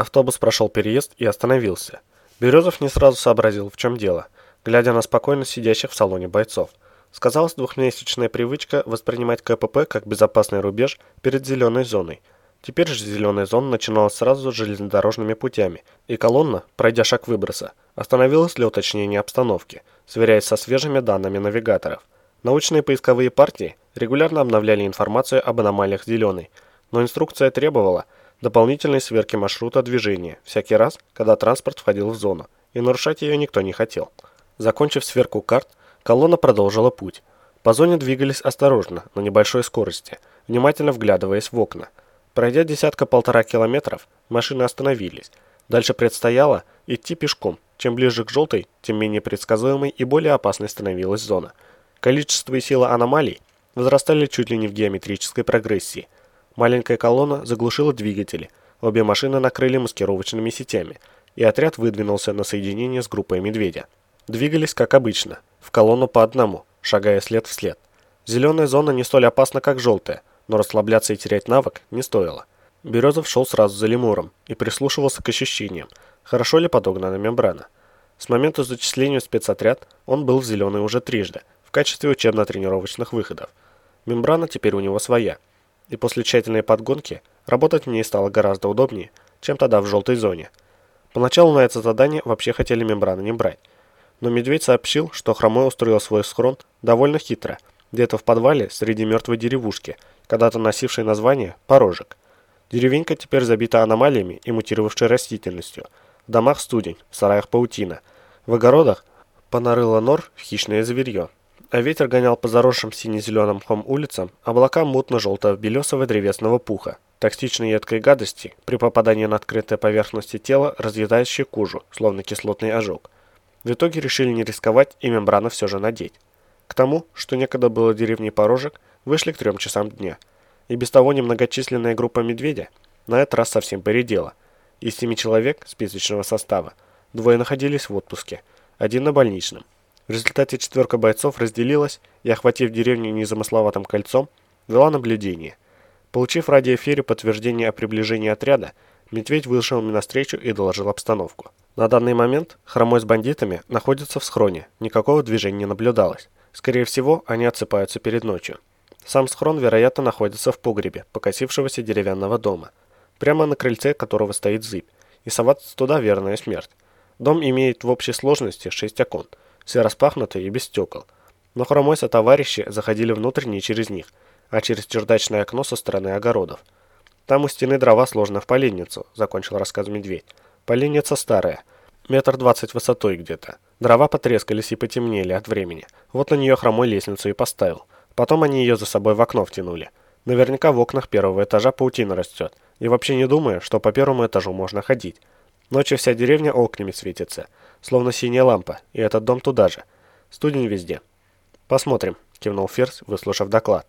Автобус прошел переезд и остановился. Березов не сразу сообразил, в чем дело, глядя на спокойно сидящих в салоне бойцов. Сказалась двухмесячная привычка воспринимать КПП как безопасный рубеж перед зеленой зоной. Теперь же зеленая зона начиналась сразу с железнодорожными путями, и колонна, пройдя шаг выброса, остановилась для уточнения обстановки, сверяясь со свежими данными навигаторов. Научные поисковые партии регулярно обновляли информацию об аномалиях зеленой, но инструкция требовала дополнительной сверки маршрута движения всякий раз, когда транспорт входил в зону, и нарушать ее никто не хотел. Закончив сверку карт, колонна продолжила путь. По зоне двигались осторожно, на небольшой скорости, внимательно вглядываясь в окна. Пройдя десятка-полтора километров, машины остановились. Дальше предстояло идти пешком. Чем ближе к желтой, тем менее предсказуемой и более опасной становилась зона. Количество и сила аномалий возрастали чуть ли не в геометрической прогрессии. Маленькая колонна заглушила двигатели, обе машины накрыли маскировочными сетями, и отряд выдвинулся на соединение с группой «Медведя». Двигались, как обычно, в колонну по одному, шагая след в след. Зеленая зона не столь опасна, как желтая, но расслабляться и терять навык не стоило. Березов шел сразу за лемуром и прислушивался к ощущениям, хорошо ли подогнана мембрана. С момента зачисления в спецотряд он был в зеленой уже трижды, в качестве учебно-тренировочных выходов. Мембрана теперь у него своя, и после тщательной подгонки работать в ней стало гораздо удобнее, чем тогда в желтой зоне. Поначалу на это задание вообще хотели мембраны не брать, но Медведь сообщил, что Хромой устроил свой схрон довольно хитро, где-то в подвале среди мертвой деревушки, когда-то носившей название «Порожек». Деревенька теперь забита аномалиями и мутировавшей растительностью. В домах студень, в сараях паутина. В огородах понарыло нор хищное зверье а ветер гонял по заросшим сине-зеленым мхом улицам облака мутно-желтого белесого древесного пуха, токсичной едкой гадости, при попадании на открытые поверхности тела, разъедающей кожу, словно кислотный ожог. В итоге решили не рисковать и мембрану все же надеть. К тому, что некогда было деревней Порожек, вышли к трем часам дня. И без того немногочисленная группа «Медведя» на этот раз совсем поредела. Из семи человек списочного состава двое находились в отпуске, один на больничном. В результате четверка бойцов разделилась и, охватив деревню незамысловатым кольцом, вела наблюдение. Получив в радиоэфире подтверждение о приближении отряда, Медведь вышел мне навстречу и доложил обстановку. На данный момент Хромой с бандитами находится в схроне, никакого движения не наблюдалось. Скорее всего, они отсыпаются перед ночью. Сам схрон, вероятно, находится в погребе покосившегося деревянного дома, прямо на крыльце которого стоит зыбь, и соваться туда верная смерть. Дом имеет в общей сложности шесть окон – все распахнутые и без стекол. Но хромой товарищи заходили внутрь не через них, а через чердачное окно со стороны огородов. Там у стены дрова сложно в поленницу, закончил рассказ медведь. Поленница старая, метр двадцать высотой где-то. Дрова потрескались и потемнели от времени. Вот на нее хромой лестницу и поставил. Потом они ее за собой в окно втянули. Наверняка в окнах первого этажа паутина растет. И вообще не думая, что по первому этажу можно ходить. Ночью вся деревня окнами светится словно синяя лампа, и этот дом туда же. Студень везде. «Посмотрим», — кивнул Ферзь, выслушав доклад.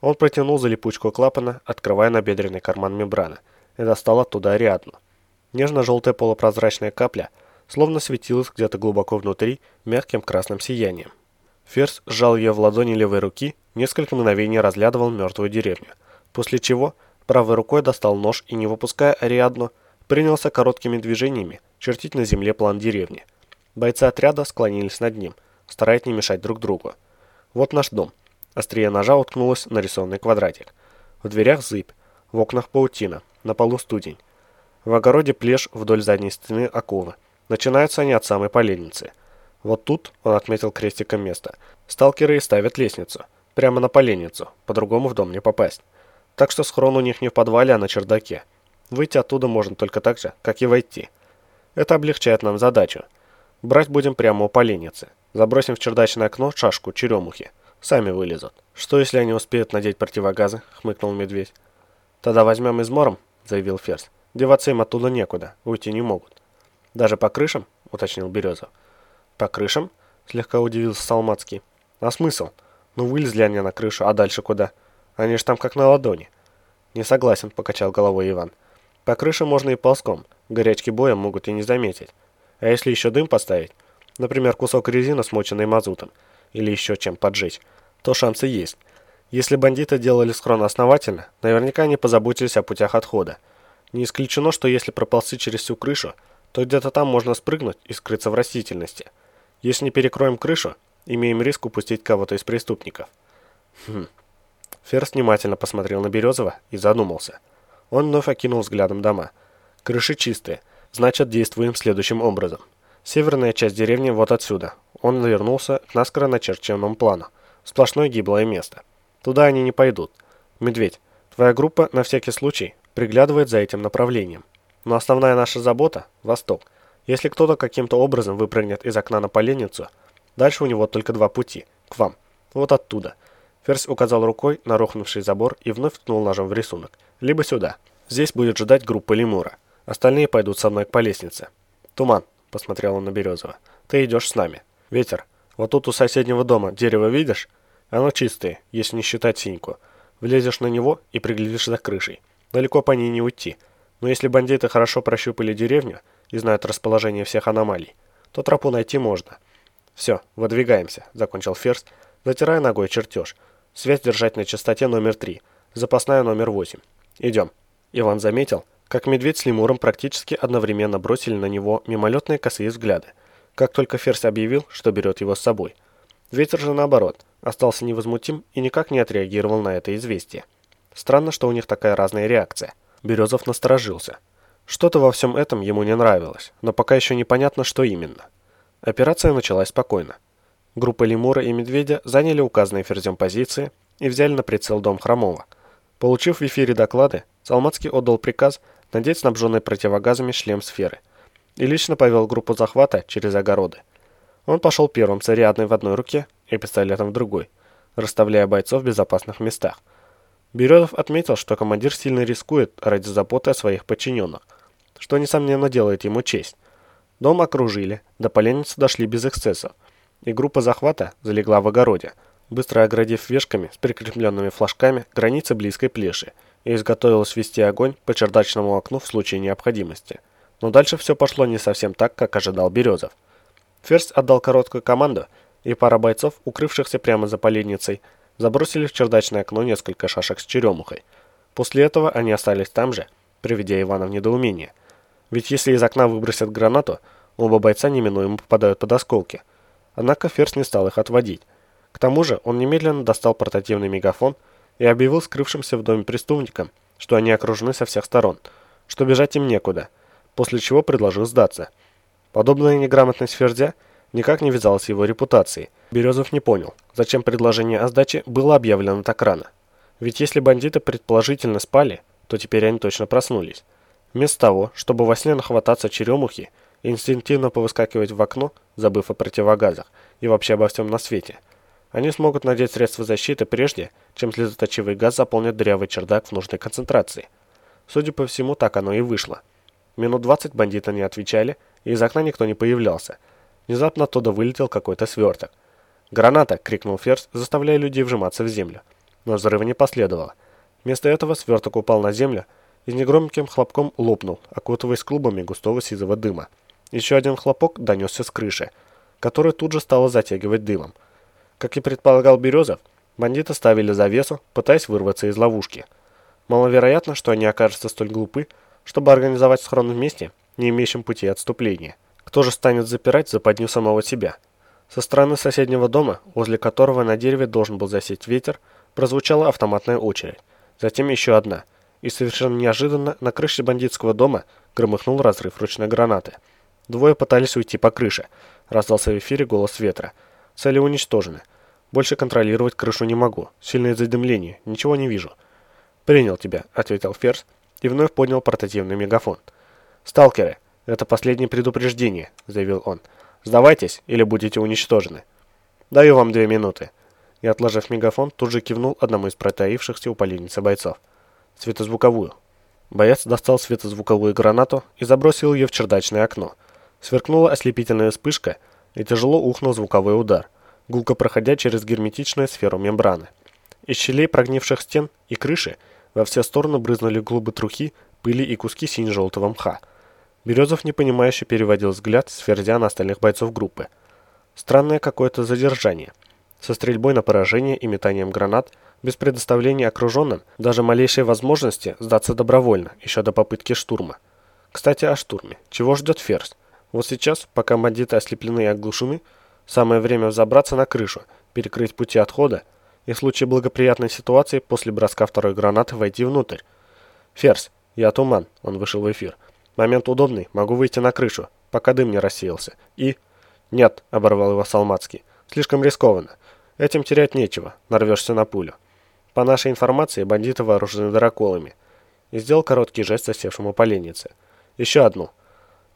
Он протянул за липучку клапана, открывая набедренный карман мембраны, и достал оттуда Ариадну. Нежно-желтая полупрозрачная капля словно светилась где-то глубоко внутри мягким красным сиянием. Ферзь сжал ее в ладони левой руки, несколько мгновений разглядывал мертвую деревню, после чего правой рукой достал нож и, не выпуская Ариадну, принялся короткими движениями чертить на земле план деревни. Бойцы отряда склонились над ним, стараясь не мешать друг другу. Вот наш дом. Острие ножа уткнулось на рисованный квадратик. В дверях зыбь, в окнах паутина, на полу студень. В огороде плешь вдоль задней стены оковы. Начинаются они от самой поленницы. Вот тут, он отметил крестиком место, сталкеры и ставят лестницу. Прямо на поленницу, по-другому в дом не попасть. Так что схрон у них не в подвале, а на чердаке. Выйти оттуда можно только так же, как и войти. Это облегчает нам задачу. Брать будем прямо у поленницы. Забросим в чердачное окно шашку черемухи. Сами вылезут. Что, если они успеют надеть противогазы? Хмыкнул медведь. Тогда возьмем измором, заявил Ферзь. Деваться им оттуда некуда, уйти не могут. Даже по крышам? Уточнил Березов. По крышам? Слегка удивился Салмацкий. А смысл? Ну вылезли они на крышу, а дальше куда? Они ж там как на ладони. Не согласен, покачал головой Иван. По крыше можно и ползком. Горячки боя могут и не заметить. А если еще дым поставить, например, кусок резины, смоченной мазутом, или еще чем поджечь, то шансы есть. Если бандиты делали схрон основательно, наверняка они позаботились о путях отхода. Не исключено, что если проползти через всю крышу, то где-то там можно спрыгнуть и скрыться в растительности. Если не перекроем крышу, имеем риск упустить кого-то из преступников. Хм. Ферс внимательно посмотрел на Березова и задумался. Он вновь окинул взглядом дома. Крыши чистые, значит действуем следующим образом. Северная часть деревни вот отсюда. Он вернулся к наскоро начерченному плану. Сплошное гиблое место. Туда они не пойдут. Медведь, твоя группа на всякий случай приглядывает за этим направлением. Но основная наша забота – восток. Если кто-то каким-то образом выпрыгнет из окна на поленницу, дальше у него только два пути – к вам. Вот оттуда. Ферзь указал рукой на рухнувший забор и вновь ткнул ножом в рисунок. Либо сюда. Здесь будет ждать группа лемура. Остальные пойдут со мной по лестнице. Туман, посмотрел он на Березова. Ты идешь с нами. Ветер. Вот тут у соседнего дома дерево видишь? Оно чистое, если не считать синьку. Влезешь на него и приглядишь за крышей. Далеко по ней не уйти. Но если бандиты хорошо прощупали деревню и знают расположение всех аномалий, то тропу найти можно. Все, выдвигаемся, закончил Ферст, затирая ногой чертеж. Связь держать на частоте номер 3, запасная номер 8. Идем. Иван заметил, как медведь с лемуром практически одновременно бросили на него мимолетные косые взгляды, как только Ферзь объявил, что берет его с собой. Ветер же наоборот, остался невозмутим и никак не отреагировал на это известие. Странно, что у них такая разная реакция. Березов насторожился. Что-то во всем этом ему не нравилось, но пока еще непонятно, что именно. Операция началась спокойно. Группа Лемура и Медведя заняли указанные Ферзем позиции и взяли на прицел дом Хромова. Получив в эфире доклады, Салмацкий отдал приказ надеть снабженный противогазами шлем сферы и лично повел группу захвата через огороды. Он пошел первым с Ариадной в одной руке и пистолетом в другой, расставляя бойцов в безопасных местах. Березов отметил, что командир сильно рискует ради заботы о своих подчиненных, что, несомненно, делает ему честь. Дом окружили, до поленницы дошли без эксцессов, и группа захвата залегла в огороде, быстро оградив вешками с прикрепленными флажками границы близкой плеши, и изготовилась вести огонь по чердачному окну в случае необходимости. Но дальше все пошло не совсем так, как ожидал Березов. Ферзь отдал короткую команду, и пара бойцов, укрывшихся прямо за поленницей, забросили в чердачное окно несколько шашек с черемухой. После этого они остались там же, приведя Ивана в недоумение. Ведь если из окна выбросят гранату, оба бойца неминуемо попадают под осколки. Однако Ферзь не стал их отводить. К тому же он немедленно достал портативный мегафон и объявил скрывшимся в доме преступникам, что они окружены со всех сторон, что бежать им некуда, после чего предложил сдаться. Подобная неграмотность Ферзя никак не вязалась его репутацией. Березов не понял, зачем предложение о сдаче было объявлено так рано. Ведь если бандиты предположительно спали, то теперь они точно проснулись. Вместо того, чтобы во сне нахвататься черемухи инстинктивно повыскакивать в окно, забыв о противогазах и вообще обо всем на свете – они смогут надеть средства защиты прежде, чем слезоточивый газ заполнит дырявый чердак в нужной концентрации. Судя по всему, так оно и вышло. Минут 20 бандиты не отвечали, и из окна никто не появлялся. Внезапно оттуда вылетел какой-то сверток. «Граната!» — крикнул Ферзь, заставляя людей вжиматься в землю. Но взрыва не последовало. Вместо этого сверток упал на землю и с негромким хлопком лопнул, окутываясь клубами густого сизого дыма. Еще один хлопок донесся с крыши, который тут же стало затягивать дымом. Как и предполагал Березов, бандиты ставили завесу, пытаясь вырваться из ловушки. Маловероятно, что они окажутся столь глупы, чтобы организовать схрон в месте, не имеющем пути отступления. Кто же станет запирать западню самого себя? Со стороны соседнего дома, возле которого на дереве должен был засесть ветер, прозвучала автоматная очередь. Затем еще одна. И совершенно неожиданно на крыше бандитского дома громыхнул разрыв ручной гранаты. Двое пытались уйти по крыше. Раздался в эфире голос ветра. Цели уничтожены. Больше контролировать крышу не могу. Сильное задымление. Ничего не вижу. «Принял тебя», — ответил Ферзь и вновь поднял портативный мегафон. «Сталкеры, это последнее предупреждение», — заявил он. «Сдавайтесь или будете уничтожены». «Даю вам две минуты». И, отложив мегафон, тут же кивнул одному из протаившихся у поленницы бойцов. «Светозвуковую». Боец достал светозвуковую гранату и забросил ее в чердачное окно. Сверкнула ослепительная вспышка — и тяжело ухнул звуковой удар, гулко проходя через герметичную сферу мембраны. Из щелей прогнивших стен и крыши во все стороны брызнули глубы трухи, пыли и куски сине-желтого мха. Березов непонимающе переводил взгляд с ферзя на остальных бойцов группы. Странное какое-то задержание. Со стрельбой на поражение и метанием гранат без предоставления окруженным даже малейшей возможности сдаться добровольно, еще до попытки штурма. Кстати, о штурме. Чего ждет Ферзь? Вот сейчас, пока бандиты ослеплены и оглушены, самое время взобраться на крышу, перекрыть пути отхода и в случае благоприятной ситуации после броска второй гранаты войти внутрь. «Ферзь, я Туман», — он вышел в эфир. «Момент удобный, могу выйти на крышу, пока дым не рассеялся. И...» «Нет», — оборвал его Салмацкий, — «слишком рискованно. Этим терять нечего, нарвешься на пулю. По нашей информации, бандиты вооружены драколами». И сделал короткий жест засевшему поленнице. «Еще одну».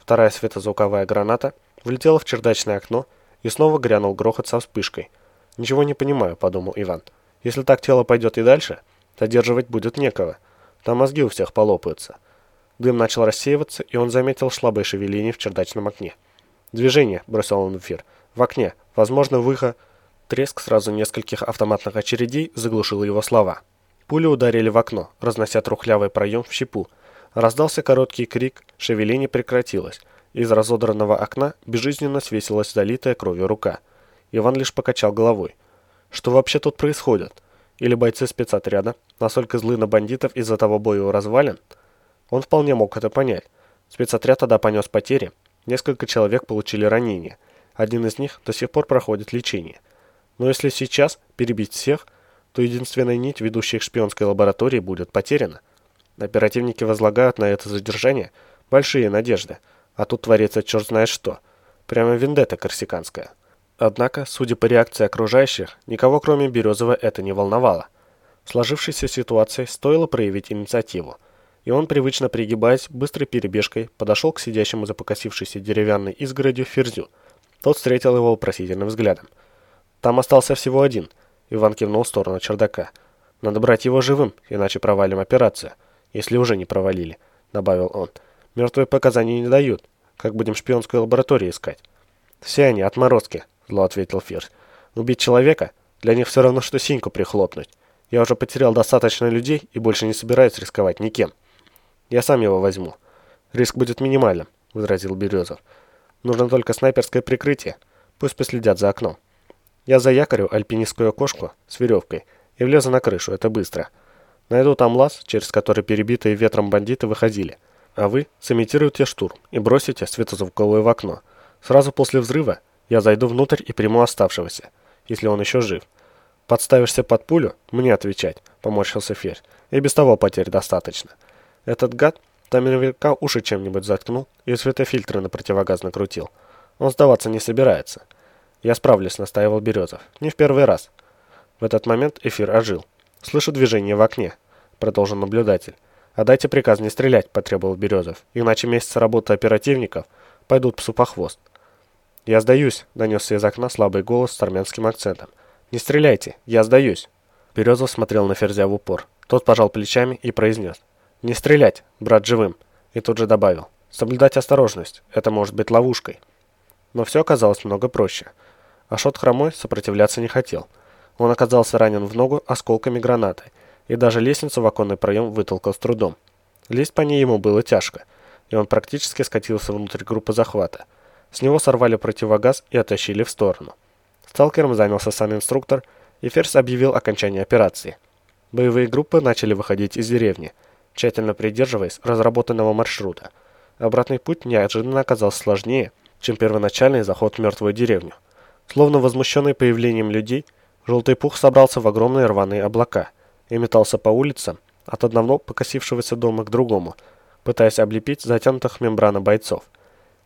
Вторая светозвуковая граната влетела в чердачное окно и снова грянул грохот со вспышкой. «Ничего не понимаю», — подумал Иван. «Если так тело пойдет и дальше, задерживать будет некого. Там мозги у всех полопаются». Дым начал рассеиваться, и он заметил слабое шевеление в чердачном окне. «Движение», — бросил он в эфир. «В окне. Возможно, выход...» Треск сразу нескольких автоматных очередей заглушил его слова. Пули ударили в окно, разнося трухлявый проем в щепу. Раздался короткий крик, шевеление прекратилось. Из разодранного окна безжизненно свесилась залитая кровью рука. Иван лишь покачал головой. Что вообще тут происходит? Или бойцы спецотряда настолько злы на бандитов из-за того боя у развалин? Он вполне мог это понять. Спецотряд тогда понес потери. Несколько человек получили ранения. Один из них до сих пор проходит лечение. Но если сейчас перебить всех, то единственная нить, ведущая к шпионской лаборатории, будет потеряна. Оперативники возлагают на это задержание большие надежды, а тут творится черт знает что. Прямо вендетта корсиканская. Однако, судя по реакции окружающих, никого кроме Березова это не волновало. В сложившейся ситуации стоило проявить инициативу, и он, привычно пригибаясь, быстрой перебежкой подошел к сидящему за покосившейся деревянной изгородью Ферзю. Тот встретил его вопросительным взглядом. «Там остался всего один», — Иван кивнул в сторону чердака. «Надо брать его живым, иначе провалим операцию» если уже не провалили», — добавил он. «Мертвые показания не дают. Как будем шпионскую лабораторию искать?» «Все они отморозки», — зло ответил Фирс. «Убить человека? Для них все равно, что синьку прихлопнуть. Я уже потерял достаточно людей и больше не собираюсь рисковать никем. Я сам его возьму. Риск будет минимальным», — возразил Березов. «Нужно только снайперское прикрытие. Пусть последят за окном. Я заякорю альпинистскую кошку с веревкой и влезу на крышу. Это быстро». Найду там лаз, через который перебитые ветром бандиты выходили. А вы сымитируете штурм и бросите светозвуковое в окно. Сразу после взрыва я зайду внутрь и приму оставшегося, если он еще жив. Подставишься под пулю, мне отвечать, поморщился Ферзь. И без того потерь достаточно. Этот гад там наверняка уши чем-нибудь заткнул и светофильтры на противогаз накрутил. Он сдаваться не собирается. Я справлюсь, настаивал Березов. Не в первый раз. В этот момент эфир ожил. «Слышу движение в окне», — продолжил наблюдатель. «Отдайте приказ не стрелять», — потребовал Березов. «Иначе месяц работы оперативников пойдут псу по хвост». «Я сдаюсь», — донесся из окна слабый голос с армянским акцентом. «Не стреляйте, я сдаюсь». Березов смотрел на Ферзя в упор. Тот пожал плечами и произнес. «Не стрелять, брат живым». И тут же добавил. «Соблюдать осторожность, это может быть ловушкой». Но все оказалось много проще. Ашот Хромой сопротивляться не хотел. Он оказался ранен в ногу осколками гранаты, и даже лестницу в оконный проем вытолкал с трудом. Лезть по ней ему было тяжко, и он практически скатился внутрь группы захвата. С него сорвали противогаз и оттащили в сторону. Сталкером занялся сам инструктор, и Ферс объявил окончание операции. Боевые группы начали выходить из деревни, тщательно придерживаясь разработанного маршрута. Обратный путь неожиданно оказался сложнее, чем первоначальный заход в мертвую деревню. Словно возмущенный появлением людей, Желтый пух собрался в огромные рваные облака и метался по улицам от одного покосившегося дома к другому, пытаясь облепить затянутых мембрана бойцов.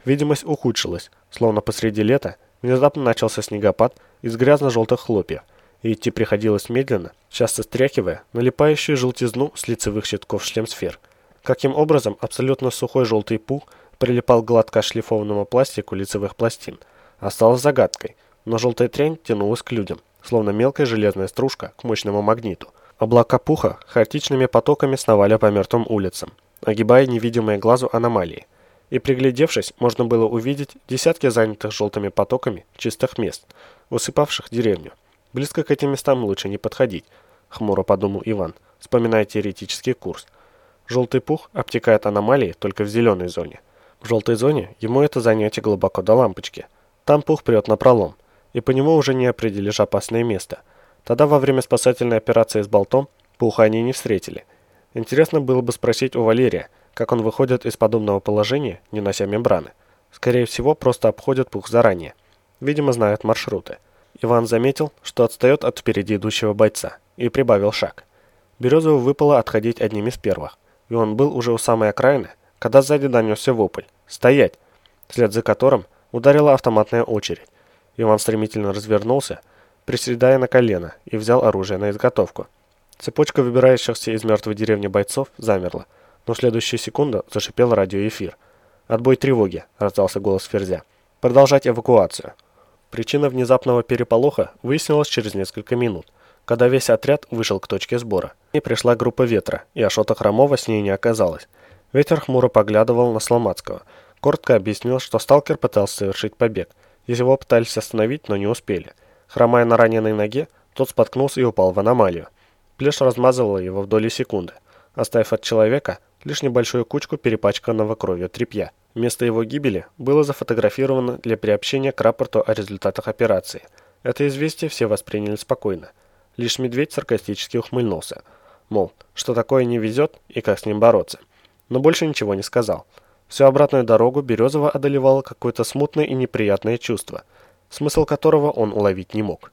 Видимость ухудшилась, словно посреди лета внезапно начался снегопад из грязно-желтых хлопьев, и идти приходилось медленно, часто стряхивая налипающую желтизну с лицевых щитков шлемсфер. Каким образом абсолютно сухой желтый пух прилипал гладко шлифованному пластику лицевых пластин, осталось загадкой, но желтая трень тянулась к людям словно мелкая железная стружка, к мощному магниту. Облака пуха хаотичными потоками сновали по мертвым улицам, огибая невидимые глазу аномалии. И приглядевшись, можно было увидеть десятки занятых желтыми потоками чистых мест, усыпавших деревню. Близко к этим местам лучше не подходить, хмуро подумал Иван, вспоминая теоретический курс. Желтый пух обтекает аномалии только в зеленой зоне. В желтой зоне ему это занятие глубоко до лампочки. Там пух прет на пролом и по нему уже не определишь опасное место. Тогда во время спасательной операции с болтом пауха они не встретили. Интересно было бы спросить у Валерия, как он выходит из подобного положения, не нося мембраны. Скорее всего, просто обходят пух заранее. Видимо, знают маршруты. Иван заметил, что отстает от впереди идущего бойца, и прибавил шаг. Березову выпало отходить одним из первых, и он был уже у самой окраины, когда сзади донесся вопль «Стоять!», вслед за которым ударила автоматная очередь. Иван стремительно развернулся, приседая на колено, и взял оружие на изготовку. Цепочка выбирающихся из мертвой деревни бойцов замерла, но в следующую секунду зашипел радиоэфир. «Отбой тревоги!» – раздался голос Ферзя. «Продолжать эвакуацию!» Причина внезапного переполоха выяснилась через несколько минут, когда весь отряд вышел к точке сбора. И пришла группа ветра, и Ашота Хромова с ней не оказалось. Ветер хмуро поглядывал на Сломацкого. Коротко объяснил, что сталкер пытался совершить побег. Его пытались остановить, но не успели. Хромая на раненой ноге, тот споткнулся и упал в аномалию. Плешь размазывала его в доли секунды, оставив от человека лишь небольшую кучку перепачканного кровью тряпья. Место его гибели было зафотографировано для приобщения к рапорту о результатах операции. Это известие все восприняли спокойно. Лишь медведь саркастически ухмыльнулся. Мол, что такое не везет и как с ним бороться. Но больше ничего не сказал. Всю обратную дорогу Березова одолевало какое-то смутное и неприятное чувство, смысл которого он уловить не мог.